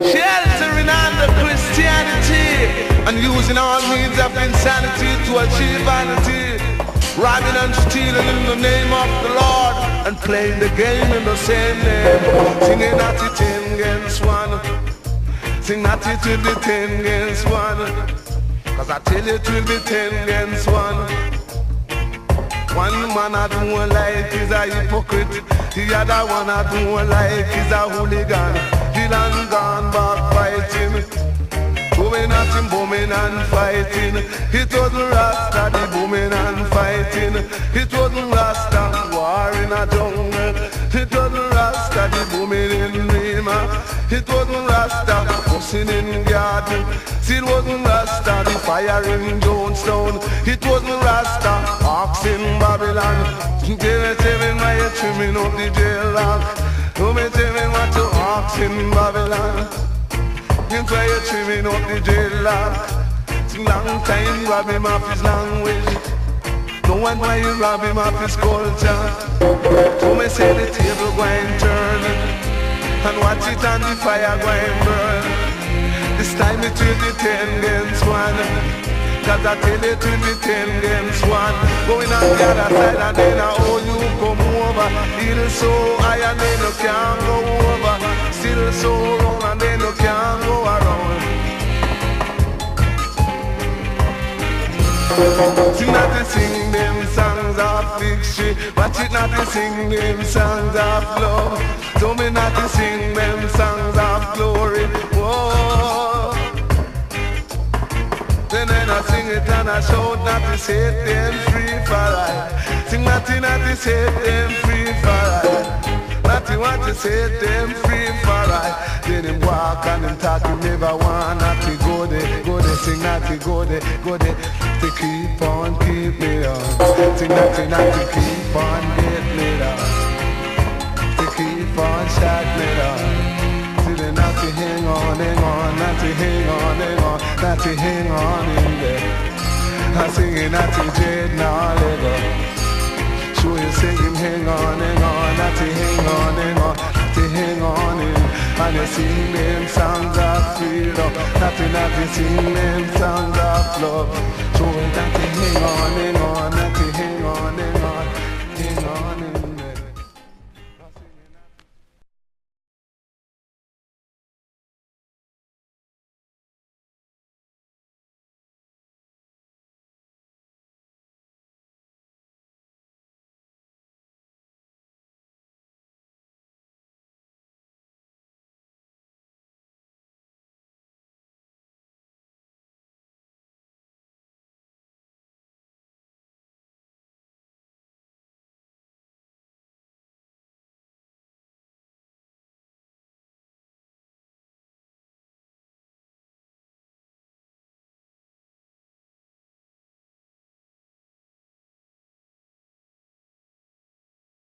Sheltering under Christianity and using all means of insanity to achieve vanity. Robbing and stealing in the name of the Lord and playing the game in the same name. Singing at the ten against one. Sing at it will be ten against one. Cause I tell you it will be ten against one. One man I don't like is a hypocrite. The other one I don't like is a hooligan. The land gone back fighting. Going at him booming and fighting. It wasn't Rasta the booming and fighting. It wasn't Rasta war in a jungle. It wasn't Rasta the booming in Rima. It wasn't Rasta fussing in garden. It wasn't Rasta the fire in Jonestown. It wasn't Tell me, tell me why you trimming up the jail lock. Tell me, tell me what you ox in Babylon. You try to trimming up the jail lock. It's long time rob off his language. No one why you rob off his culture. So me say the table going turn and watch it on the fire going burn. This time it will be ten against one. Cause I tell it will be ten against one. Going on the other side and then I owe you come over. It so high and then you can't go over. Still so wrong and then you can't go around. Sing not to sing them songs of victory Watch it not to sing them songs of love Tell me not to sing Then I sing it and I shout not to set them free for I Sing not to not to set them free for I not to want to set them free for I Then him walk and him talk him never want not to go there Go there. Sing not to go there go there. To keep on keep me on. Sing not to not to keep on get me down. To keep on shut me down. See they not to hang on hang on To hang on hang on to hang on in there I'm singing dread now Sure you him hang on, hang on, to hang on, hang on, not to hang on in. And you sing them songs of freedom, not to sing them songs of love. Sure on, hang on, hang on.